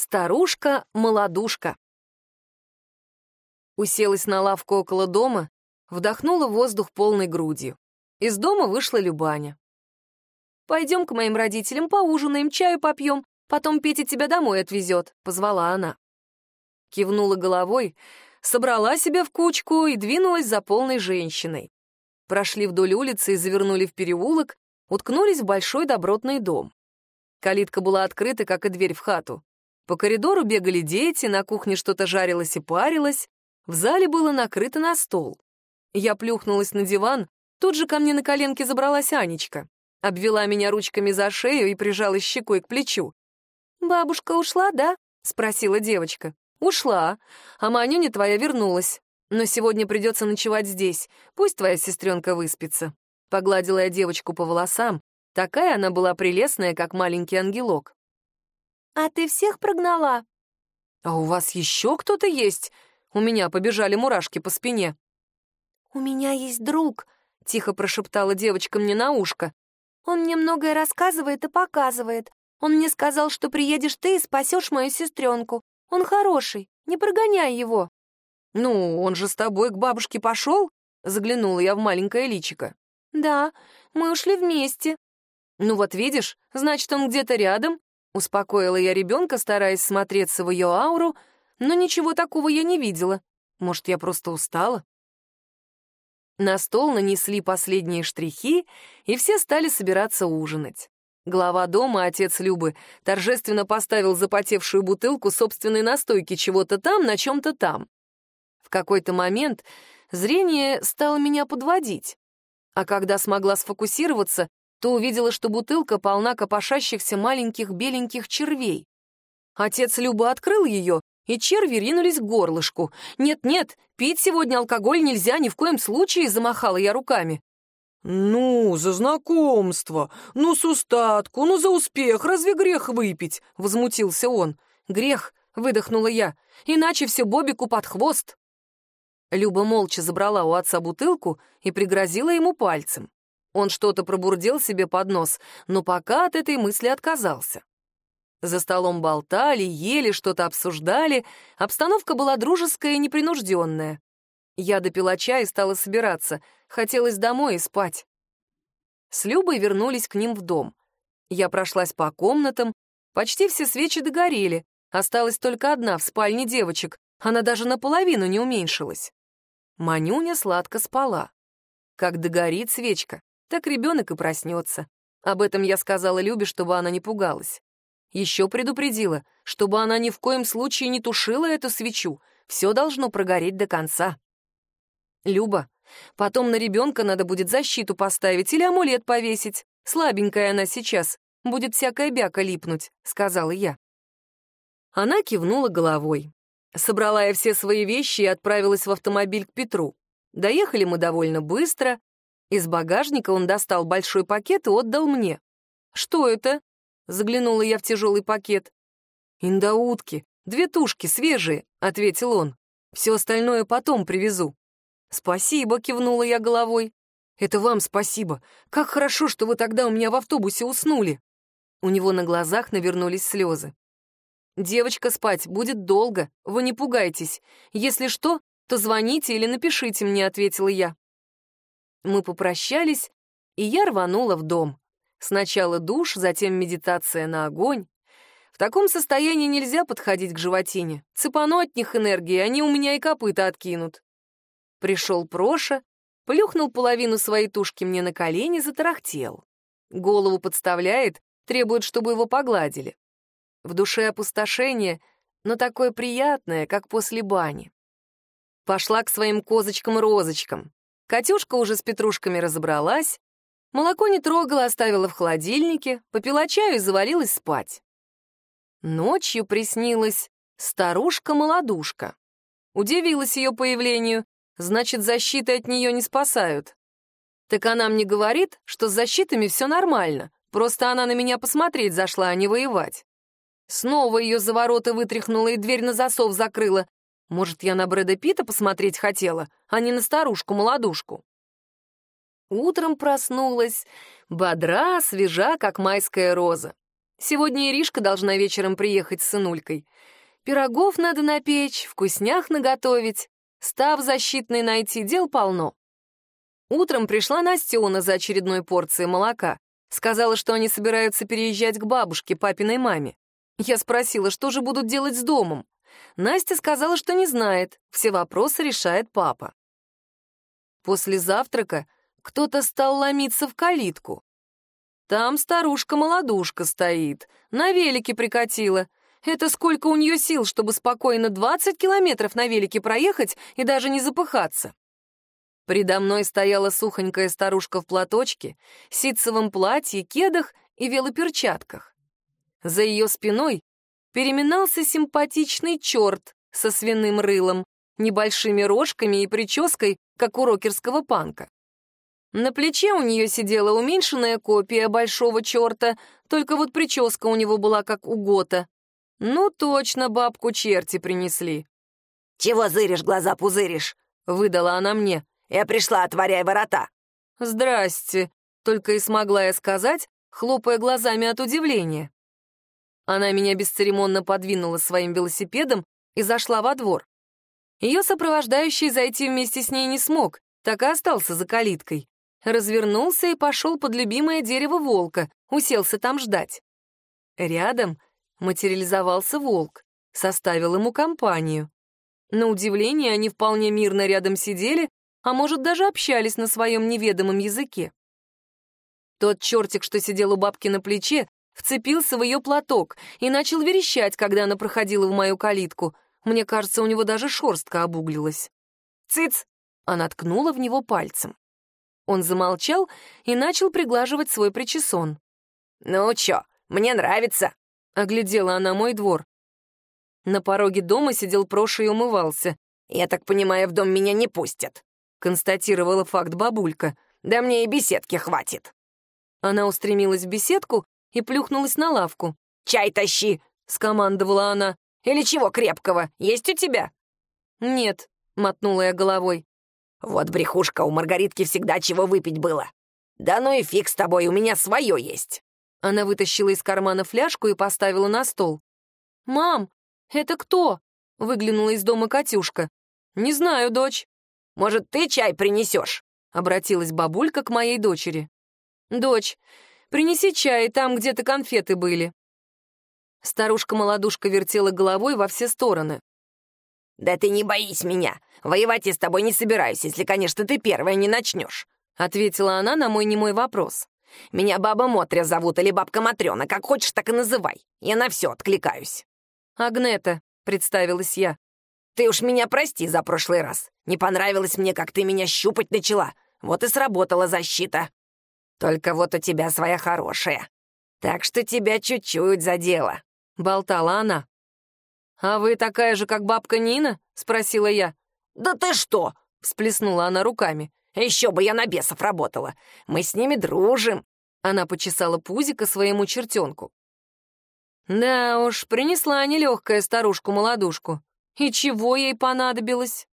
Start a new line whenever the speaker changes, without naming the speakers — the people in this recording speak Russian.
Старушка-молодушка. Уселась на лавку около дома, вдохнула воздух полной грудью. Из дома вышла Любаня. «Пойдем к моим родителям, поужинаем, чаю попьем, потом Петя тебя домой отвезет», — позвала она. Кивнула головой, собрала себя в кучку и двинулась за полной женщиной. Прошли вдоль улицы и завернули в переулок, уткнулись в большой добротный дом. Калитка была открыта, как и дверь в хату. По коридору бегали дети, на кухне что-то жарилось и парилось, в зале было накрыто на стол. Я плюхнулась на диван, тут же ко мне на коленке забралась Анечка, обвела меня ручками за шею и прижалась щекой к плечу. «Бабушка ушла, да?» — спросила девочка. «Ушла, а Манюня твоя вернулась. Но сегодня придется ночевать здесь, пусть твоя сестренка выспится». Погладила я девочку по волосам, такая она была прелестная, как маленький ангелок. «А ты всех прогнала?» «А у вас еще кто-то есть?» У меня побежали мурашки по спине. «У меня есть друг», — тихо прошептала девочка мне на ушко. «Он мне многое рассказывает и показывает. Он мне сказал, что приедешь ты и спасешь мою сестренку. Он хороший, не прогоняй его». «Ну, он же с тобой к бабушке пошел?» — заглянула я в маленькое личико. «Да, мы ушли вместе». «Ну вот видишь, значит, он где-то рядом. Успокоила я ребенка, стараясь смотреться в ее ауру, но ничего такого я не видела. Может, я просто устала? На стол нанесли последние штрихи, и все стали собираться ужинать. Глава дома, отец Любы, торжественно поставил запотевшую бутылку собственной настойки чего-то там на чем-то там. В какой-то момент зрение стало меня подводить. А когда смогла сфокусироваться, то увидела, что бутылка полна копошащихся маленьких беленьких червей. Отец Люба открыл ее, и черви ринулись к горлышку. «Нет-нет, пить сегодня алкоголь нельзя ни в коем случае», — замахала я руками.
«Ну, за знакомство, ну, с устатку, ну, за успех, разве грех выпить?» — возмутился он.
«Грех», — выдохнула я, — «иначе все Бобику под хвост». Люба молча забрала у отца бутылку и пригрозила ему пальцем. Он что-то пробурдел себе под нос, но пока от этой мысли отказался. За столом болтали, ели, что-то обсуждали, обстановка была дружеская и непринужденная. Я допила чай и стала собираться, хотелось домой и спать. С Любой вернулись к ним в дом. Я прошлась по комнатам, почти все свечи догорели, осталась только одна в спальне девочек, она даже наполовину не уменьшилась. Манюня сладко спала. Как догорит свечка, так ребенок и проснется. Об этом я сказала Любе, чтобы она не пугалась. Еще предупредила, чтобы она ни в коем случае не тушила эту свечу, все должно прогореть до конца. Люба, потом на ребенка надо будет защиту поставить или амулет повесить. Слабенькая она сейчас, будет всякая бяка липнуть, сказала я. Она кивнула головой. Собрала я все свои вещи и отправилась в автомобиль к Петру. Доехали мы довольно быстро, из багажника он достал большой пакет и отдал мне. «Что это?» — заглянула я в тяжелый пакет. «Индаутки, две тушки, свежие», — ответил он. «Все остальное потом привезу». «Спасибо», — кивнула я головой. «Это вам спасибо. Как хорошо, что вы тогда у меня в автобусе уснули». У него на глазах навернулись слезы. «Девочка спать будет долго, вы не пугайтесь. Если что, то звоните или напишите мне», — ответила я. Мы попрощались, и я рванула в дом. Сначала душ, затем медитация на огонь. В таком состоянии нельзя подходить к животине. Цепану от них энергии, они у меня и копыта откинут. Пришел Проша, плюхнул половину своей тушки мне на колени, затарахтел. Голову подставляет, требует, чтобы его погладили. В душе опустошение, но такое приятное, как после бани. Пошла к своим козочкам-розочкам. Катюшка уже с петрушками разобралась, молоко не трогала, оставила в холодильнике, попила чаю и завалилась спать. Ночью приснилась старушка-молодушка. Удивилась ее появлению, значит, защиты от нее не спасают. Так она мне говорит, что с защитами все нормально, просто она на меня посмотреть зашла, а не воевать. Снова ее за ворота вытряхнула и дверь на засов закрыла, может, я на Брэда Питта посмотреть хотела, а не на старушку-молодушку? Утром проснулась, бодра, свежа, как майская роза. Сегодня Иришка должна вечером приехать с сынулькой. Пирогов надо напечь, вкуснях наготовить. Став защитный найти, дел полно. Утром пришла Настена за очередной порцией молока. Сказала, что они собираются переезжать к бабушке, папиной маме. Я спросила, что же будут делать с домом. Настя сказала, что не знает, все вопросы решает папа. После завтрака кто-то стал ломиться в калитку. Там старушка-молодушка стоит, на велике прикатила. Это сколько у нее сил, чтобы спокойно 20 километров на велике проехать и даже не запыхаться. Предо мной стояла сухонькая старушка в платочке, ситцевом платье, кедах и велоперчатках. За ее спиной переминался симпатичный черт со свиным рылом, небольшими рожками и прической, как у рокерского панка. На плече у нее сидела уменьшенная копия большого черта, только вот прическа у него была как у Гота. Ну, точно бабку черти принесли.
«Чего зыришь, глаза пузыришь?»
— выдала она мне.
«Я пришла, отворяй ворота».
«Здрасте», — только и смогла я сказать, хлопая глазами от удивления. Она меня бесцеремонно подвинула своим велосипедом и зашла во двор. Ее сопровождающий зайти вместе с ней не смог, так и остался за калиткой. Развернулся и пошел под любимое дерево волка, уселся там ждать. Рядом материализовался волк, составил ему компанию. На удивление, они вполне мирно рядом сидели, а может, даже общались на своем неведомом языке. Тот чертик, что сидел у бабки на плече, вцепился в ее платок и начал верещать, когда она проходила в мою калитку. Мне кажется, у него даже шерстка обуглилась. «Цыц!» — она ткнула в него пальцем. Он замолчал и начал приглаживать свой причесон.
«Ну чё, мне нравится!»
— оглядела она мой двор. На пороге дома сидел Проша и умывался.
«Я так понимаю, в дом меня не пустят», — констатировала факт бабулька. «Да мне и беседки хватит».
Она устремилась в беседку и плюхнулась на лавку.
«Чай тащи!» — скомандовала она. «Или чего крепкого? Есть у тебя?»
«Нет», — мотнула я головой.
«Вот брехушка, у Маргаритки всегда чего выпить было. Да ну и фиг с тобой, у меня свое есть».
Она вытащила из кармана фляжку и поставила на стол. «Мам, это кто?» — выглянула из дома Катюшка. «Не знаю, дочь».
«Может, ты чай принесешь?» — обратилась бабулька к моей дочери.
«Дочь, Принеси чай, там где-то конфеты были». Старушка-молодушка вертела головой во все стороны.
«Да ты не боись меня. Воевать я с тобой не собираюсь, если, конечно, ты первая не начнешь», — ответила она на мой немой вопрос. «Меня баба Мотря зовут или бабка Матрёна, как хочешь, так и называй. Я на все откликаюсь».
«Агнета», — представилась я.
«Ты уж меня прости за прошлый раз. Не понравилось мне, как ты меня щупать начала. Вот и сработала защита». Только вот у тебя своя хорошая. Так что тебя чуть-чуть задело», — болтала она.
«А вы такая же, как бабка Нина?» — спросила я.
«Да ты что?» — всплеснула она руками. «Еще бы я на бесов работала. Мы с ними дружим».
Она почесала пузико своему чертенку. Да уж, принесла нелегкая старушку-молодушку. И чего ей понадобилось?